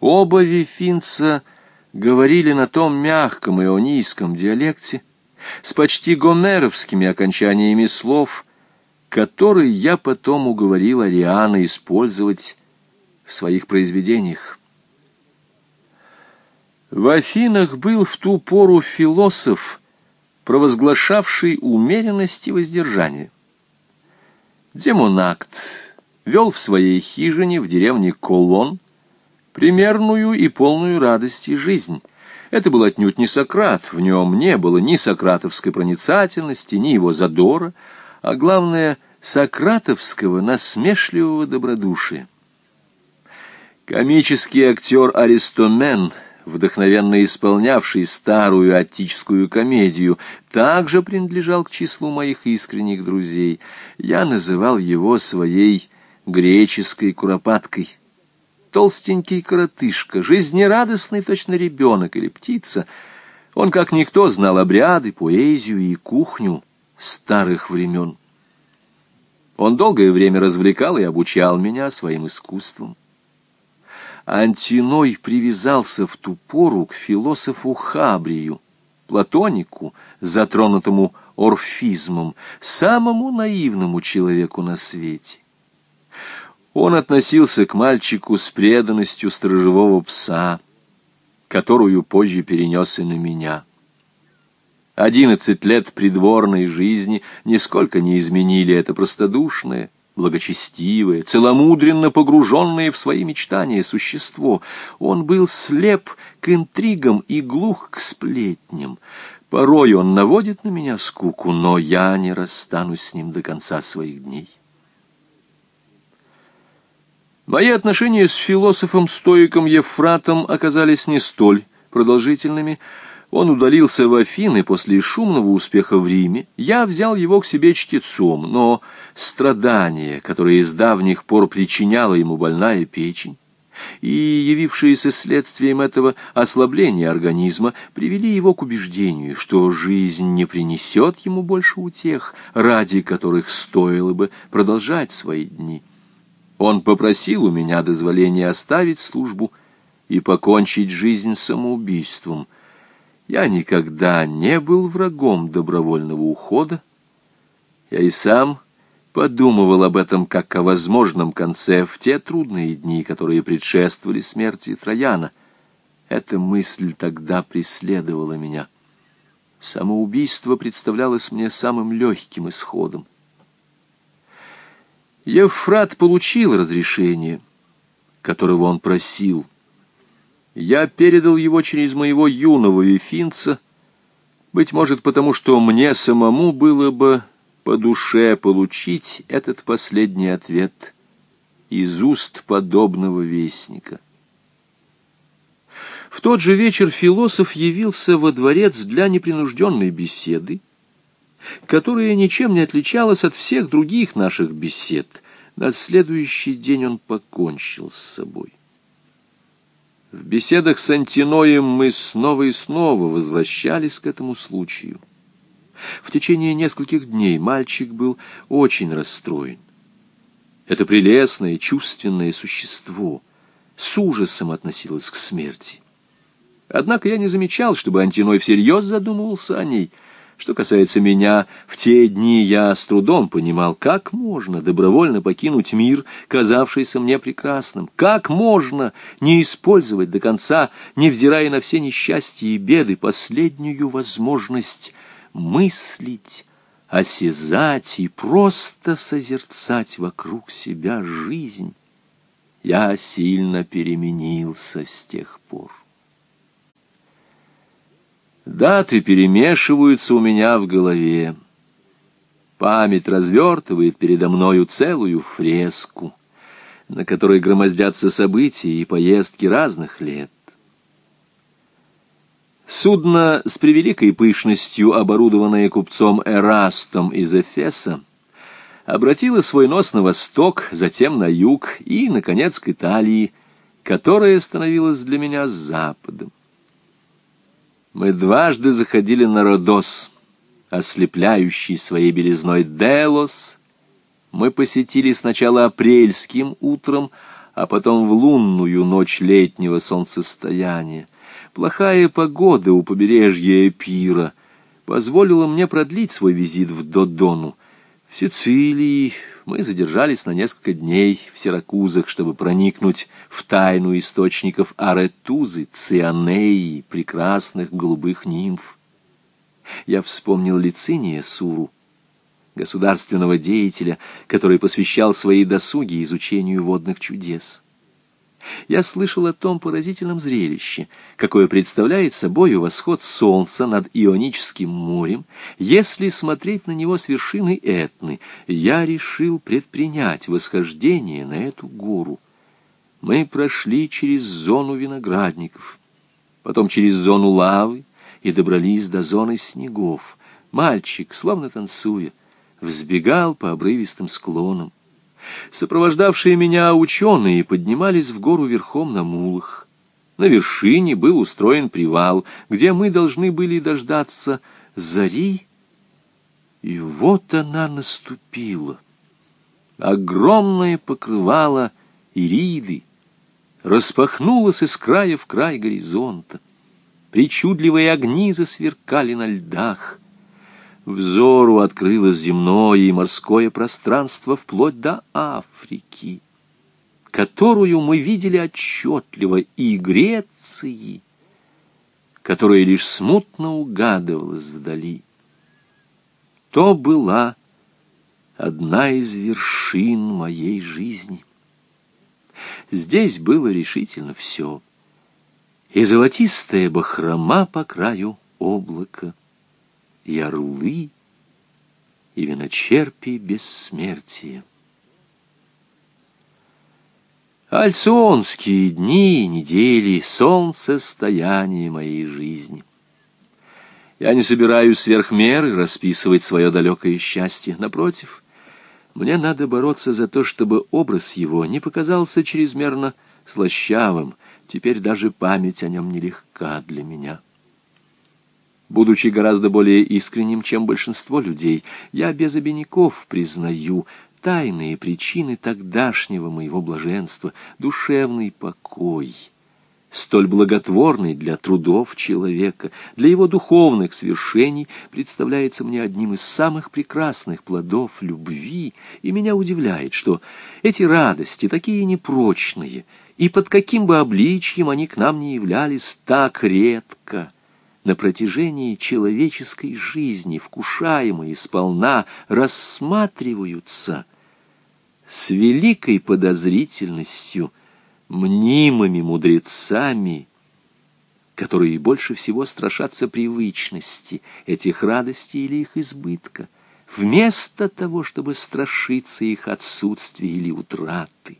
Оба вифинца говорили на том мягком ионийском диалекте, с почти гомеровскими окончаниями слов, которые я потом уговорил Ариана использовать в своих произведениях. В Афинах был в ту пору философ, провозглашавший умеренность и воздержание. Демонакт вел в своей хижине в деревне Колон примерную и полную радости жизнь. Это был отнюдь не Сократ, в нем не было ни сократовской проницательности, ни его задора, а главное — сократовского насмешливого добродушия. Комический актер Аристомен — вдохновенно исполнявший старую аттическую комедию, также принадлежал к числу моих искренних друзей. Я называл его своей греческой куропаткой. Толстенький коротышка, жизнерадостный точно ребенок или птица. Он, как никто, знал обряды, поэзию и кухню старых времен. Он долгое время развлекал и обучал меня своим искусством. Антиной привязался в ту пору к философу Хабрию, платонику, затронутому орфизмом, самому наивному человеку на свете. Он относился к мальчику с преданностью сторожевого пса, которую позже перенес и на меня. Одиннадцать лет придворной жизни нисколько не изменили это простодушное, благочестивое, целомудренно погруженное в свои мечтания существо. Он был слеп к интригам и глух к сплетням. Порой он наводит на меня скуку, но я не расстанусь с ним до конца своих дней. Мои отношения с философом-стоиком Ефратом оказались не столь продолжительными, он удалился в Афины после шумного успеха в Риме. Я взял его к себе чтецом, но страдания, которые с давних пор причиняла ему больная печень, и явившиеся следствием этого ослабления организма, привели его к убеждению, что жизнь не принесет ему больше утех, ради которых стоило бы продолжать свои дни. Он попросил у меня дозволения оставить службу и покончить жизнь самоубийством — я никогда не был врагом добровольного ухода. Я и сам подумывал об этом как о возможном конце в те трудные дни, которые предшествовали смерти Трояна. Эта мысль тогда преследовала меня. Самоубийство представлялось мне самым легким исходом. Евфрат получил разрешение, которого он просил — я передал его через моего юного эфинца, быть может, потому что мне самому было бы по душе получить этот последний ответ из уст подобного вестника. В тот же вечер философ явился во дворец для непринужденной беседы, которая ничем не отличалась от всех других наших бесед. На следующий день он покончил с собой. В беседах с Антиноем мы снова и снова возвращались к этому случаю. В течение нескольких дней мальчик был очень расстроен. Это прелестное, чувственное существо с ужасом относилось к смерти. Однако я не замечал, чтобы Антиной всерьез задумывался о ней — что касается меня, в те дни я с трудом понимал, как можно добровольно покинуть мир, казавшийся мне прекрасным, как можно не использовать до конца, невзирая на все несчастья и беды, последнюю возможность мыслить, осязать и просто созерцать вокруг себя жизнь. Я сильно переменился с тех пор. Даты перемешиваются у меня в голове. Память развертывает передо мною целую фреску, на которой громоздятся события и поездки разных лет. Судно с превеликой пышностью, оборудованное купцом Эрастом из Эфеса, обратило свой нос на восток, затем на юг и, наконец, к Италии, которая становилась для меня западом. Мы дважды заходили на Родос, ослепляющий своей белизной Делос. Мы посетили сначала апрельским утром, а потом в лунную ночь летнего солнцестояния. Плохая погода у побережья Эпира позволила мне продлить свой визит в Додону. В Сицилии мы задержались на несколько дней в Сиракузах, чтобы проникнуть в тайну источников аретузы, цианеи, прекрасных голубых нимф. Я вспомнил Лициния Суру, государственного деятеля, который посвящал свои досуги изучению водных чудес. Я слышал о том поразительном зрелище, какое представляет собою восход солнца над Ионическим морем. Если смотреть на него с вершины Этны, я решил предпринять восхождение на эту гору. Мы прошли через зону виноградников, потом через зону лавы и добрались до зоны снегов. Мальчик, словно танцуя, взбегал по обрывистым склонам. Сопровождавшие меня ученые поднимались в гору верхом на мулах. На вершине был устроен привал, где мы должны были дождаться зари. И вот она наступила. Огромное покрывало ириды распахнулось из края в край горизонта. Причудливые огни засверкали на льдах. Взору открылось земное и морское пространство вплоть до Африки, которую мы видели отчетливо, и Греции, которая лишь смутно угадывалась вдали. То была одна из вершин моей жизни. Здесь было решительно все. И золотистая бахрома по краю облака — и орлы, и виночерпи бессмертия. Альционские дни, недели, солнцестояние моей жизни. Я не собираюсь сверх меры расписывать свое далекое счастье. Напротив, мне надо бороться за то, чтобы образ его не показался чрезмерно слащавым. Теперь даже память о нем нелегка для меня. Будучи гораздо более искренним, чем большинство людей, я без обиняков признаю тайные причины тогдашнего моего блаженства, душевный покой, столь благотворный для трудов человека, для его духовных свершений, представляется мне одним из самых прекрасных плодов любви, и меня удивляет, что эти радости, такие непрочные, и под каким бы обличьем они к нам не являлись, так редко — на протяжении человеческой жизни, вкушаемые сполна, рассматриваются с великой подозрительностью мнимыми мудрецами, которые больше всего страшатся привычности этих радостей или их избытка, вместо того, чтобы страшиться их отсутствия или утраты.